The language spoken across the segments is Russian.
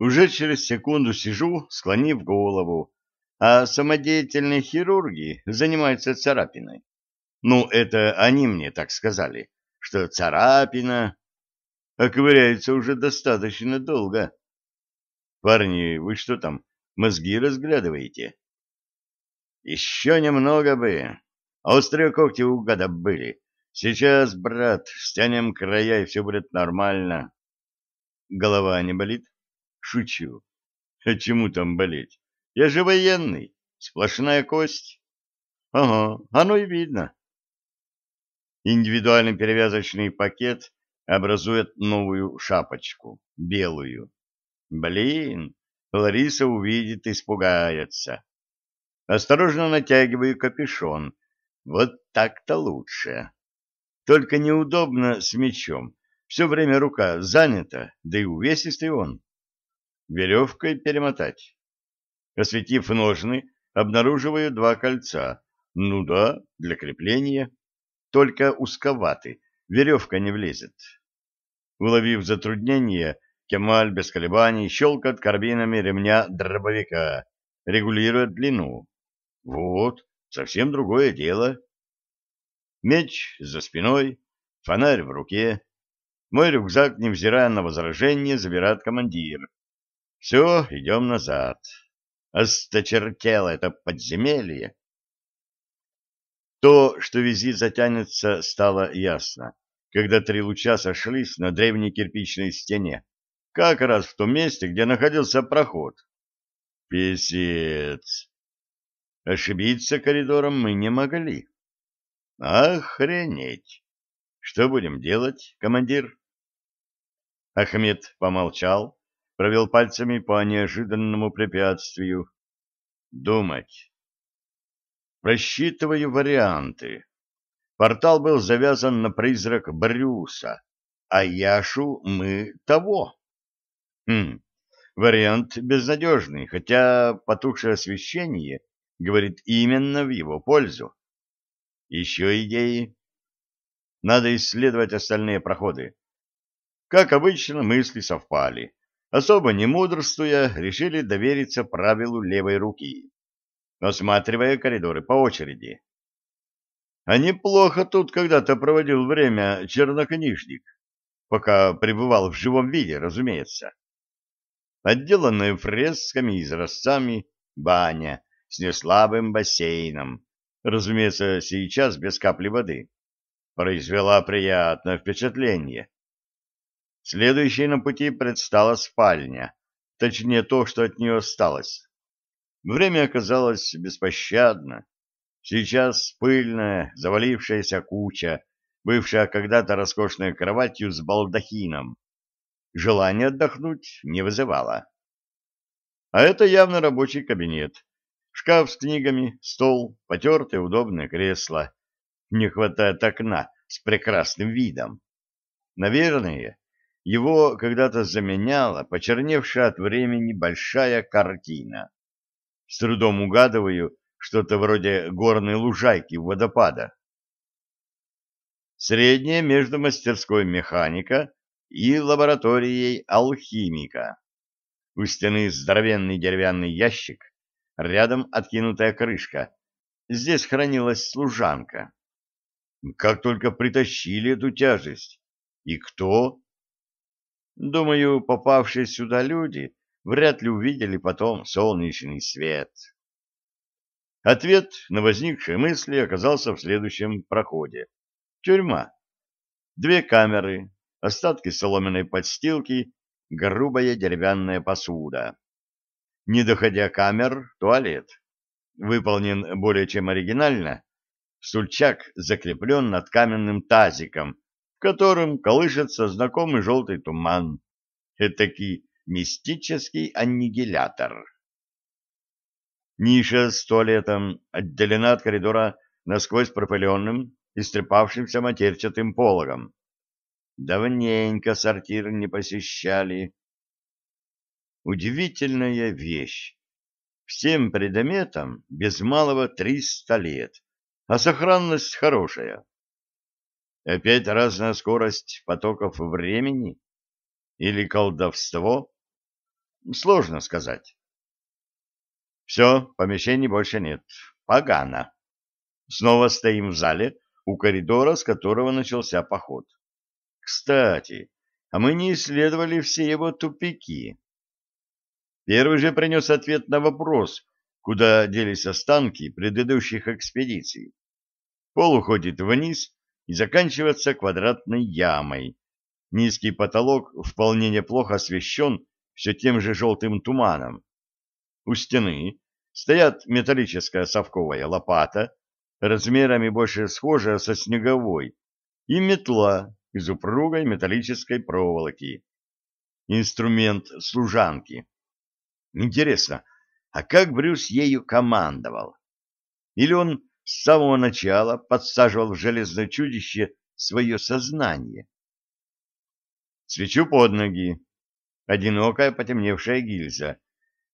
Уже через секунду сижу, склонив голову, а самодеятельные хирурги занимаются царапиной. Ну, это они мне так сказали, что царапина оковыряется уже достаточно долго. Парни, вы что там, мозги разглядываете? Еще немного бы. Острые когти у гада были. Сейчас, брат, стянем края, и все будет нормально. Голова не болит? Шучу. А чему там болеть? Я же военный. Сплошная кость. Ага, оно и видно. Индивидуальный перевязочный пакет образует новую шапочку, белую. Блин, Лариса увидит, испугается. Осторожно натягиваю капюшон. Вот так-то лучше. Только неудобно с мечом. Все время рука занята, да и увесистый он. Веревкой перемотать. Осветив ножны, обнаруживаю два кольца. Ну да, для крепления. Только узковаты, веревка не влезет. Уловив затруднение, Кемаль без колебаний щелкает карбинами ремня дробовика, регулирует длину. Вот, совсем другое дело. Меч за спиной, фонарь в руке. Мой рюкзак, невзирая на возражение, забирает командир. Все, идем назад. Осточертело это подземелье. То, что визит затянется, стало ясно, когда три луча сошлись на древней кирпичной стене, как раз в том месте, где находился проход. Песец! Ошибиться коридором мы не могли. Охренеть! Что будем делать, командир? Ахмед помолчал, провел пальцами по неожиданному препятствию. Думать. Просчитываю варианты. Портал был завязан на призрак Брюса, а Яшу мы того. Хм, вариант безнадежный, хотя потухшее освещение говорит именно в его пользу. Еще идеи? Надо исследовать остальные проходы. Как обычно, мысли совпали. Особо не мудрствуя, решили довериться правилу левой руки, осматривая коридоры по очереди. А неплохо тут когда-то проводил время чернокнижник, пока пребывал в живом виде, разумеется. Отделанная фресками и изразцами баня с неслабым бассейном, разумеется, сейчас без капли воды, произвела приятное впечатление. Следующей на пути предстала спальня, точнее то, что от нее осталось. Время оказалось беспощадно. Сейчас пыльная, завалившаяся куча, бывшая когда-то роскошной кроватью с балдахином, желание отдохнуть не вызывало. А это явно рабочий кабинет. Шкаф с книгами, стол, потертое удобное кресло. Не хватает окна с прекрасным видом. Наверное, его когда-то заменяла почерневшая от времени большая картина. С трудом угадываю что-то вроде горной лужайки у водопада. Среднее между мастерской механика и лабораторией алхимика. У стены здоровенный деревянный ящик, рядом откинутая крышка. Здесь хранилась служанка. Как только притащили эту тяжесть? И кто? Думаю, попавшие сюда люди вряд ли увидели потом солнечный свет. Ответ на возникшие мысли оказался в следующем проходе. Тюрьма. Две камеры, остатки соломенной подстилки, грубая деревянная посуда. Не доходя камер, туалет. Выполнен более чем оригинально. Стульчак закреплен над каменным тазиком, в котором колышется знакомый желтый туман. Этакий мистический аннигилятор. Ниша с туалетом отделена от коридора насквозь пропыленным, истрепавшимся матерчатым пологом. Давненько сортир не посещали. Удивительная вещь. Всем предметам без малого триста лет, а сохранность хорошая. Опять разная скорость потоков времени? Или колдовство? Сложно сказать. Все, помещений больше нет. Погано. Снова стоим в зале, у коридора, с которого начался поход. Кстати, а мы не исследовали все его тупики. Первый же принес ответ на вопрос, куда делись останки предыдущих экспедиций. Пол уходит вниз и заканчивается квадратной ямой. Низкий потолок вполне неплохо освещен все тем же желтым туманом. У стены стоят металлическая совковая лопата, размерами больше схожая со снеговой, и метла из упругой металлической проволоки. Инструмент служанки. Интересно, а как Брюс ею командовал? Или он с самого начала подсаживал в железное чудище свое сознание? Свечу под ноги. Одинокая потемневшая гильза.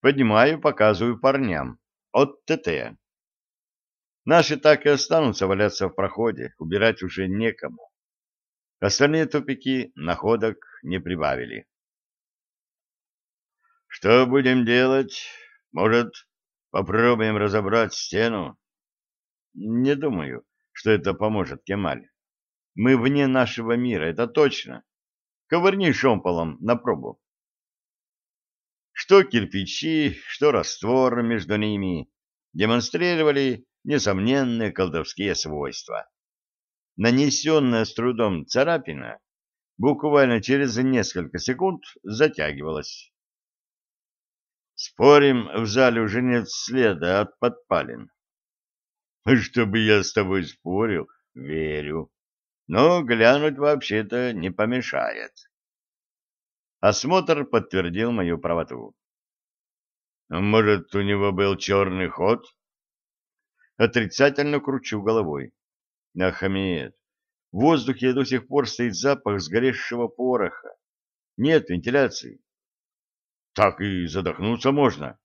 Поднимаю, показываю парням. От ТТ. Наши так и останутся валяться в проходе, убирать уже некому. Остальные тупики находок не прибавили. Что будем делать? Может, попробуем разобрать стену? Не думаю, что это поможет, Кемаль. Мы вне нашего мира, это точно. Ковырни шомполом на пробу. Что кирпичи, что раствор между ними демонстрировали несомненные колдовские свойства. Нанесенная с трудом царапина буквально через несколько секунд затягивалась. Спорим, в зале уже нет следа от подпалин. Чтобы я с тобой спорил, верю. Но глянуть вообще-то не помешает. Осмотр подтвердил мою правоту. Может, у него был черный ход? Отрицательно кручу головой. Ахмед, в воздухе до сих пор стоит запах сгоревшего пороха. Нет вентиляции. Так и задохнуться можно.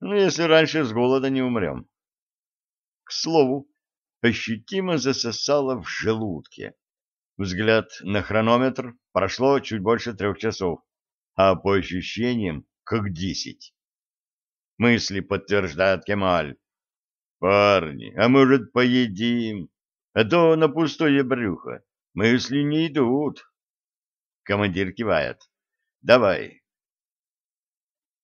Ну, если раньше с голода не умрем. К слову, ощутимо засосало в желудке. Взгляд на хронометр прошло чуть больше трех часов, а по ощущениям как десять. Мысли подтверждает Кемаль. Парни, а может поедим? А то на пустое брюхо мысли не идут. Командир кивает. Давай,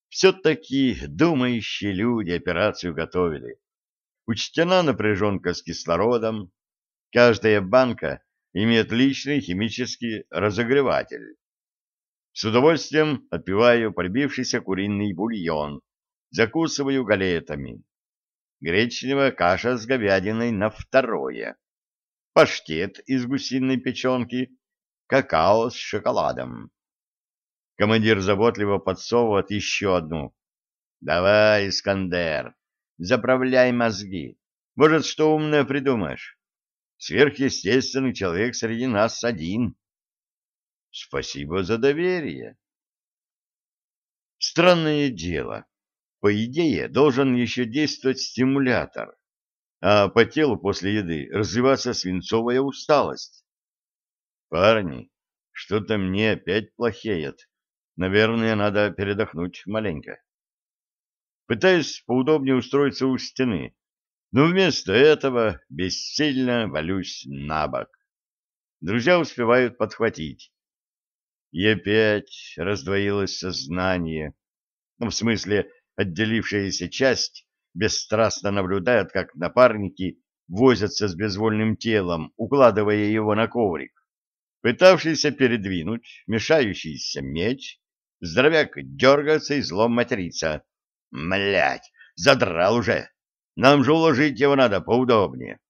все-таки думающие люди операцию готовили. Учтена напряженка с кислородом. Каждая банка имеет личный химический разогреватель. С удовольствием отпиваю прибившийся куриный бульон, закусываю галетами. Гречневая каша с говядиной на второе. Паштет из гусиной печенки, какао с шоколадом. Командир заботливо подсовывает еще одну. «Давай, Искандер, заправляй мозги. Может, что умное придумаешь? Сверхъестественный человек среди нас один». «Спасибо за доверие». Странное дело. По идее, должен еще действовать стимулятор, а по телу после еды развиваться свинцовая усталость. Парни, что-то мне опять плохеет. Наверное, надо передохнуть маленько. Пытаюсь поудобнее устроиться у стены, но вместо этого бессильно валюсь на бок. Друзья успевают подхватить. И опять раздвоилось сознание. Ну, в смысле, отделившаяся часть бесстрастно наблюдает, как напарники возятся с безвольным телом, укладывая его на коврик. Пытавшийся передвинуть мешающийся меч Здоровяк дергается и злом матерится. Млять, задрал уже. Нам же уложить его надо поудобнее.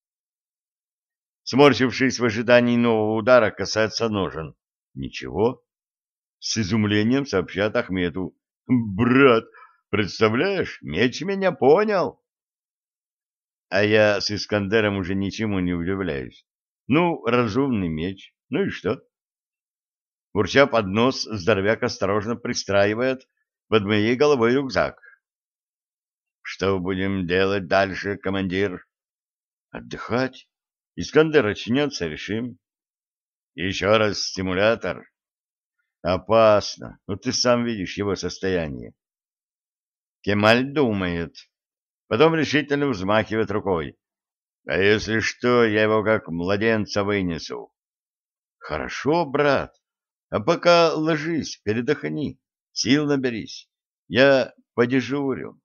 Сморщившись в ожидании нового удара, касается ножен. Ничего. С изумлением сообщат Ахмету. Брат, представляешь, меч меня понял. А я с Искандером уже ничему не удивляюсь. Ну, разумный меч. Ну и что? Бурча под нос, здоровяк осторожно пристраивает под моей головой рюкзак. «Что будем делать дальше, командир?» «Отдыхать. Искандер очнется, решим». «Еще раз стимулятор». Опасно. Ну, ты сам видишь его состояние. Кемаль думает. Потом решительно взмахивает рукой. А если что, я его как младенца вынесу. Хорошо, брат. А пока ложись, передохни, сил наберись. Я подежурю.